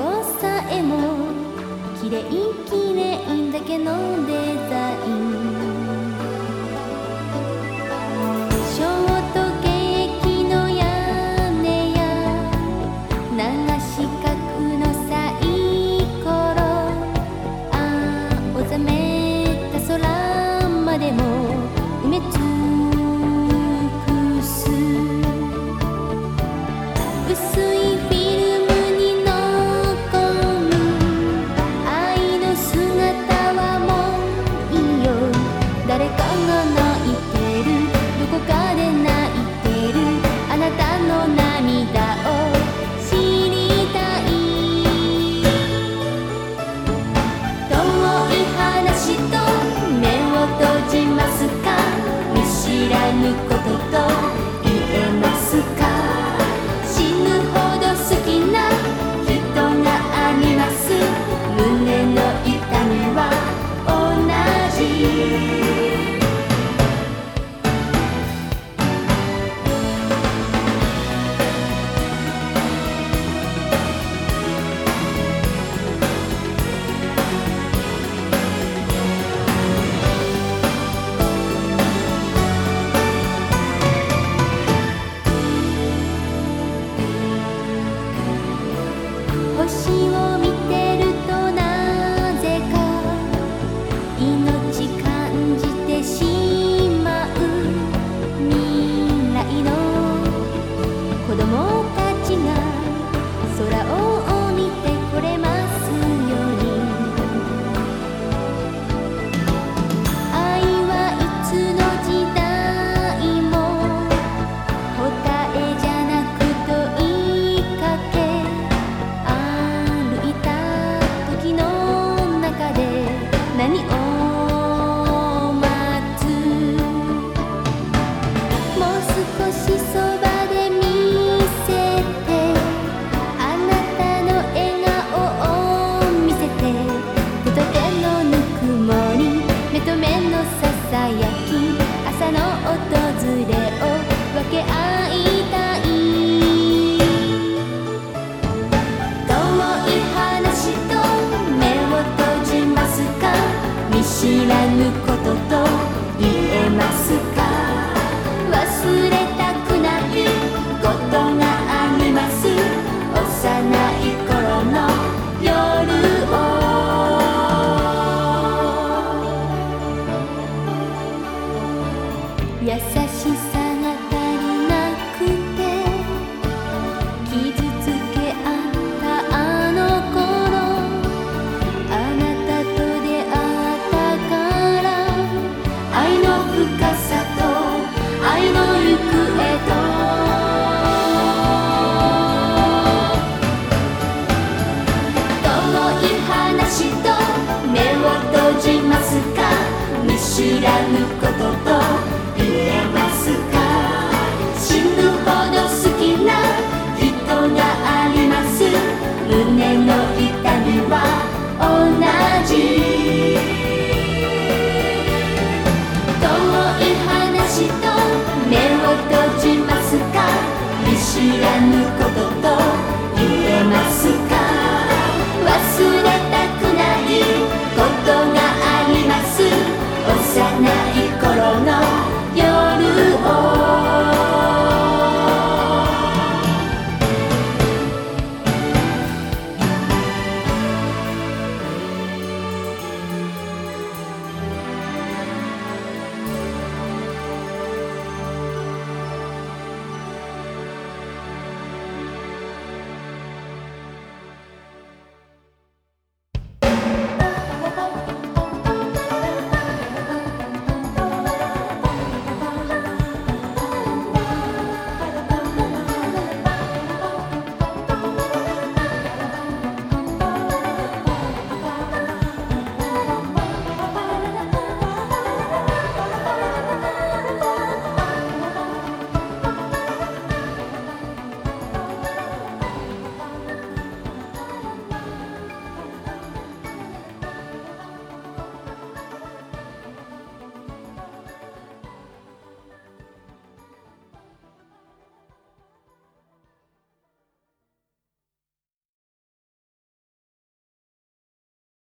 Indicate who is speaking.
Speaker 1: ろさえも綺麗綺麗だけのデザイン。each